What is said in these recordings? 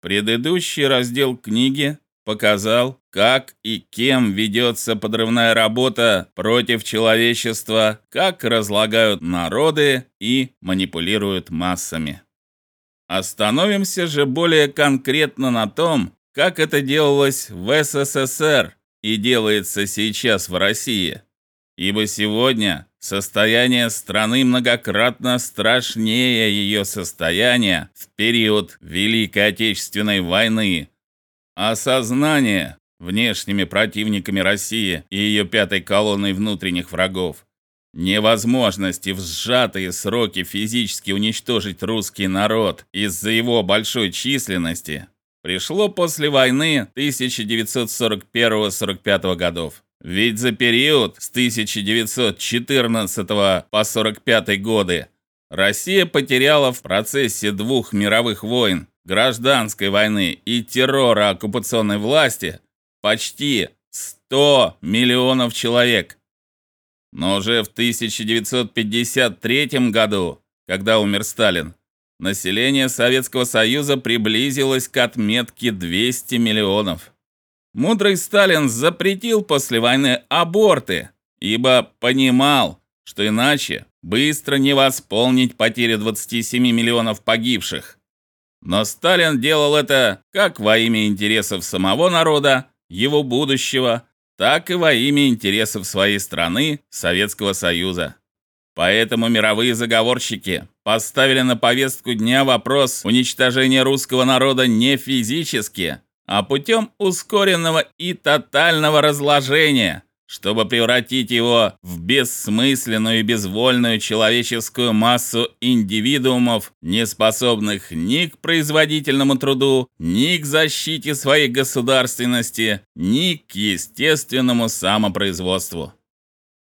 Предыдущий раздел книги показал, как и кем ведется подрывная работа против человечества, как разлагают народы и манипулируют массами. Остановимся же более конкретно на том, как это делалось в СССР и делается сейчас в России. Ибо сегодня состояние страны многократно страшнее ее состояния в период Великой Отечественной войны. Осознание внешними противниками России и ее пятой колонной внутренних врагов невозможности в сжатые сроки физически уничтожить русский народ из-за его большой численности пришло после войны 1941-45 годов. Ведь за период с 1914 по 45 годы Россия потеряла в процессе двух мировых войн, гражданской войны и террора оккупационной власти почти 100 миллионов человек. Но уже в 1953 году, когда умер Сталин, население Советского Союза приблизилось к отметке 200 миллионов. Мудрый Сталин запретил после войны аборты, ибо понимал, что иначе быстро не восполнить потери 27 миллионов погибших. Но Сталин делал это как во имя интересов самого народа, его будущего, так и во имя интересов своей страны, Советского Союза. Поэтому мировые заговорщики поставили на повестку дня вопрос уничтожения русского народа не физически, а путем ускоренного и тотального разложения, чтобы превратить его в бессмысленную и безвольную человеческую массу индивидуумов, не способных ни к производительному труду, ни к защите своей государственности, ни к естественному самопроизводству.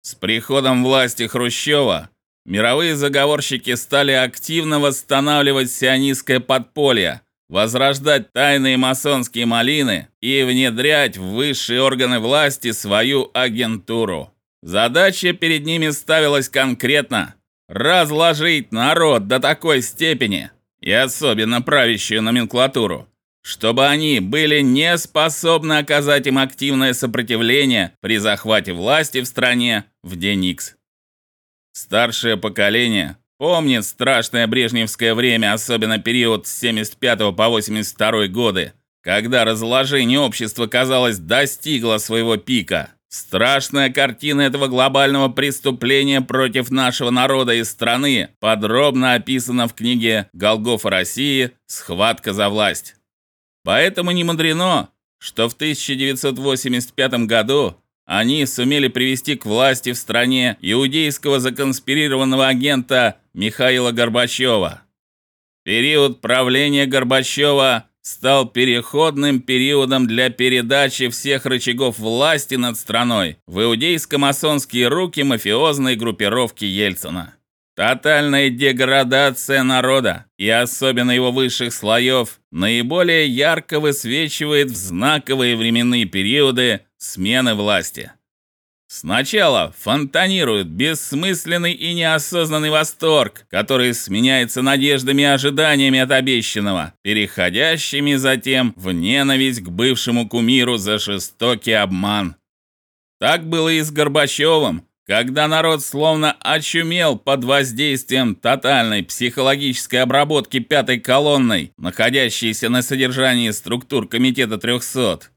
С приходом власти Хрущева мировые заговорщики стали активно восстанавливать сионистское подполье, возрождать тайные масонские малины и внедрять в высшие органы власти свою агентуру. Задача перед ними ставилась конкретно: разложить народ до такой степени, и особенно правящую номенклатуру, чтобы они были не способны оказать им активное сопротивление при захвате власти в стране в день Икс. Старшее поколение Помнит страшное брежневское время, особенно период с 75 по 82 годы, когда разложение общества, казалось, достигло своего пика. Страшная картина этого глобального преступления против нашего народа и страны подробно описана в книге Голгофа России Схватка за власть. Поэтому не мудрено, что в 1985 году они сумели привести к власти в стране иудейского законспирированного агента Михаила Горбачева. Период правления Горбачева стал переходным периодом для передачи всех рычагов власти над страной в иудейско-масонские руки мафиозной группировки Ельцина. Тотальная деградация народа, и особенно его высших слоев, наиболее ярко высвечивает в знаковые временные периоды смены власти. Сначала фонтанирует бессмысленный и неосознанный восторг, который сменяется надеждами и ожиданиями от обещанного, переходящими затем в ненависть к бывшему кумиру за жестокий обман. Так было и с Горбачевым, когда народ словно очумел под воздействием тотальной психологической обработки пятой колонной, находящейся на содержании структур комитета 300.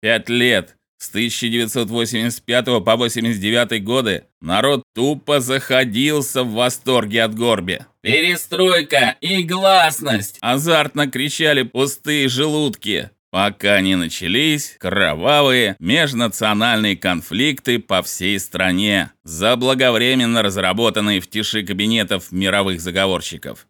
Пять лет с 1985 по 89 годы народ тупо заходился в восторге от Горби. Перестройка и гласность, азартно кричали пустые желудки, пока не начались кровавые межнациональные конфликты по всей стране, заблаговременно разработанные в тиши кабинетов мировых заговорщиков.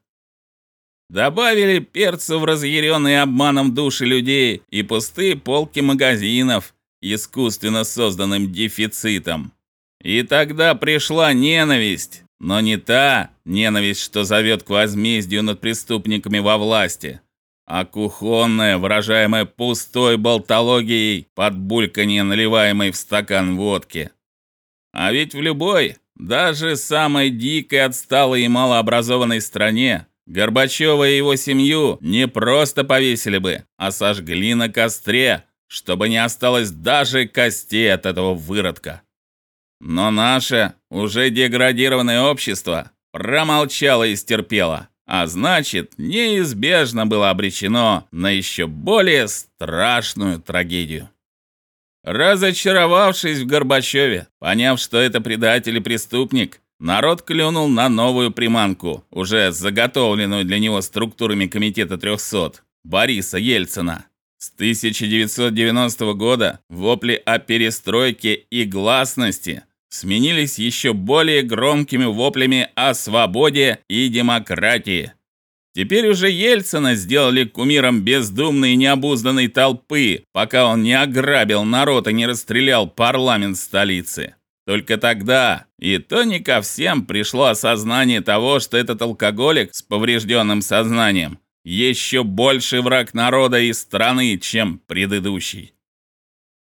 Добавили перцу в разъяренные обманом души людей и пустые полки магазинов, искусственно созданным дефицитом. И тогда пришла ненависть, но не та ненависть, что зовет к возмездию над преступниками во власти, а кухонная, выражаемая пустой болтологией под бульканье наливаемой в стакан водки. А ведь в любой, даже самой дикой, отсталой и малообразованной стране Горбачева и его семью не просто повесили бы, а сожгли на костре, чтобы не осталось даже костей от этого выродка. Но наше уже деградированное общество промолчало и стерпело, а значит, неизбежно было обречено на еще более страшную трагедию. Разочаровавшись в Горбачеве, поняв, что это предатель и преступник, народ клюнул на новую приманку, уже заготовленную для него структурами комитета 300 Бориса Ельцина. С 1990 года вопли о перестройке и гласности сменились еще более громкими воплями о свободе и демократии. Теперь уже Ельцина сделали кумиром бездумной и необузданной толпы, пока он не ограбил народ и не расстрелял парламент столицы. Только тогда, и то не ко всем, пришло осознание того, что этот алкоголик с поврежденным сознанием еще больше враг народа и страны, чем предыдущий.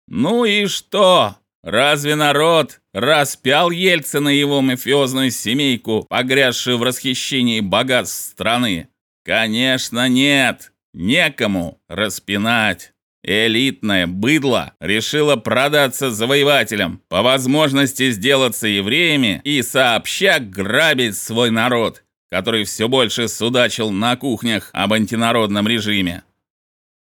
Ну и что? Разве народ распял Ельцина и его мафиозную семейку, погрязшую в расхищении богатств страны? Конечно, нет. Некому распинать. Элитное быдло решило продаться завоевателям, по возможности сделаться евреями и сообща грабить свой народ, который все больше судачил на кухнях об антинародном режиме.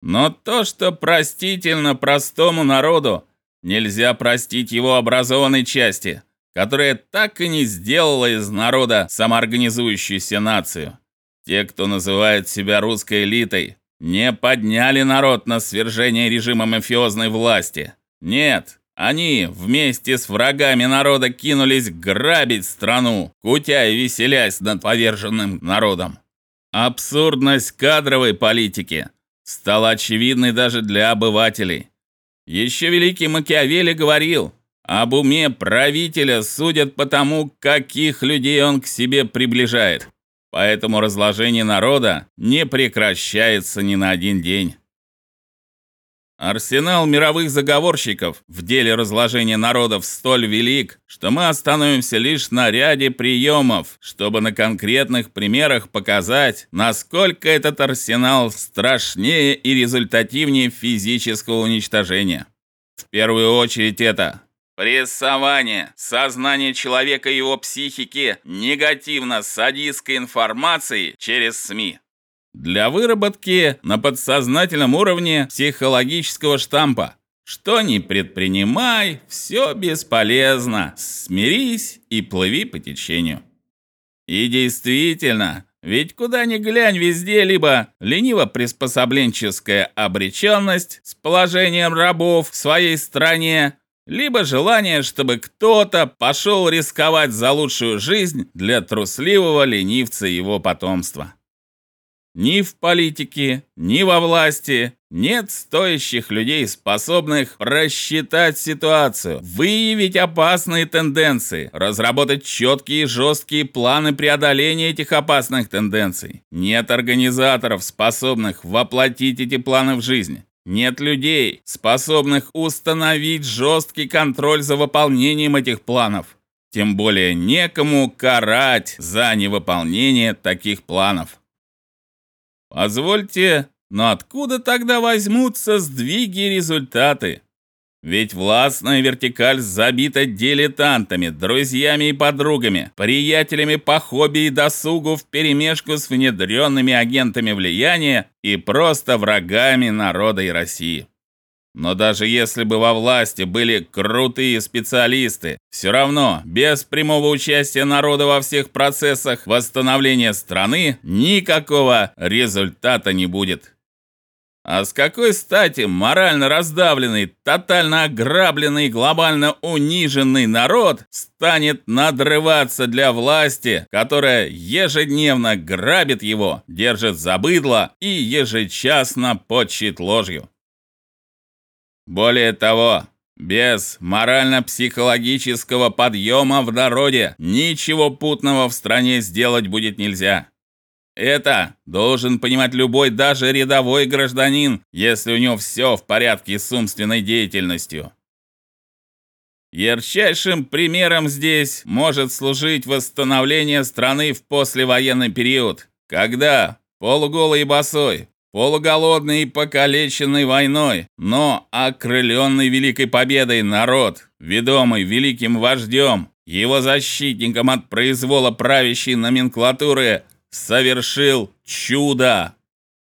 Но то, что простительно простому народу, нельзя простить его образованной части, которая так и не сделала из народа самоорганизующуюся нацию. Те, кто называет себя русской элитой, не подняли народ на свержение режима мафиозной власти. Нет, они вместе с врагами народа кинулись грабить страну, кутя и веселясь над поверженным народом. Абсурдность кадровой политики стала очевидной даже для обывателей. Еще великий Макиавелли говорил: об уме правителя судят по тому, каких людей он к себе приближает. Поэтому разложение народа не прекращается ни на один день. Арсенал мировых заговорщиков в деле разложения народов столь велик, что мы остановимся лишь на ряде приемов, чтобы на конкретных примерах показать, насколько этот арсенал страшнее и результативнее физического уничтожения. В первую очередь это Прессование сознания человека и его психики негативно-садистской информации через СМИ. Для выработки на подсознательном уровне психологического штампа. Что ни предпринимай, все бесполезно. Смирись и плыви по течению. И действительно, ведь куда ни глянь, везде либо лениво-приспособленческая обреченность с положением рабов в своей стране, либо желание, чтобы кто-то пошел рисковать за лучшую жизнь для трусливого ленивца его потомства. Ни в политике, ни во власти нет стоящих людей, способных просчитать ситуацию, выявить опасные тенденции, разработать четкие и жесткие планы преодоления этих опасных тенденций. Нет организаторов, способных воплотить эти планы в жизнь. Нет людей, способных установить жесткий контроль за выполнением этих планов. Тем более некому карать за невыполнение таких планов. Позвольте, но откуда тогда возьмутся сдвиги и результаты? Ведь властная вертикаль забита дилетантами, друзьями и подругами, приятелями по хобби и досугу вперемешку с внедренными агентами влияния и просто врагами народа и России. Но даже если бы во власти были крутые специалисты, все равно без прямого участия народа во всех процессах восстановления страны никакого результата не будет. А с какой стати морально раздавленный, тотально ограбленный, глобально униженный народ станет надрываться для власти, которая ежедневно грабит его, держит за быдло и ежечасно почит ложью? Более того, без морально-психологического подъема в народе ничего путного в стране сделать будет нельзя. Это должен понимать любой, даже рядовой гражданин, если у него все в порядке с умственной деятельностью. Ярчайшим примером здесь может служить восстановление страны в послевоенный период, Когда полуголый и босой, полуголодный и покалеченный войной, но окрыленный великой победой народ, ведомый великим вождем, его защитником от произвола правящей номенклатуры, совершил чудо.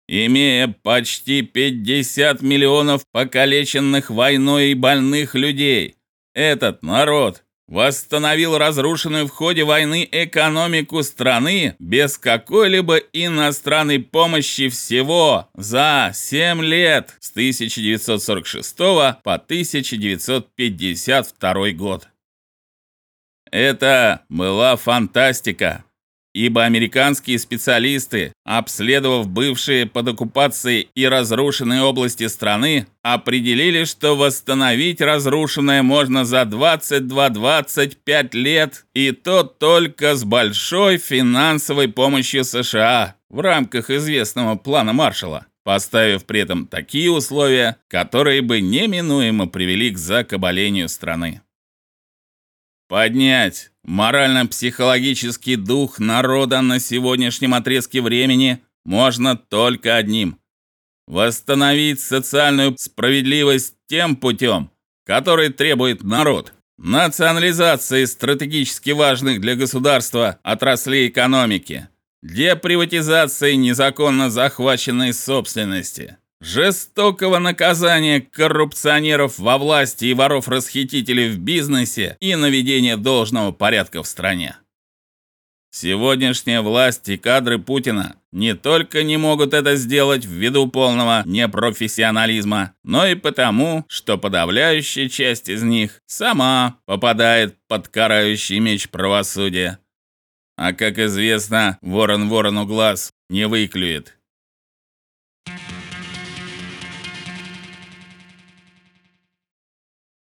Имея почти 50 миллионов покалеченных войной и больных людей, этот народ восстановил разрушенную в ходе войны экономику страны без какой-либо иностранной помощи всего за 7 лет с 1946 по 1952 год. Это была фантастика ибо американские специалисты, обследовав бывшие под оккупацией и разрушенные области страны, определили, что восстановить разрушенное можно за 22-25 лет, и то только с большой финансовой помощью США в рамках известного плана Маршалла, поставив при этом такие условия, которые бы неминуемо привели к закабалению страны. Поднять морально-психологический дух народа на сегодняшнем отрезке времени можно только одним восстановить социальную справедливость тем путем, который требует народ. Национализации стратегически важных для государства отраслей экономики, деприватизации незаконно захваченной собственности, жестокого наказания коррупционеров во власти и воров-расхитителей в бизнесе и наведения должного порядка в стране. Сегодняшняя власть и кадры Путина не только не могут это сделать ввиду полного непрофессионализма, но и потому, что подавляющая часть из них сама попадает под карающий меч правосудия. А как известно, ворон ворону глаз не выклюет.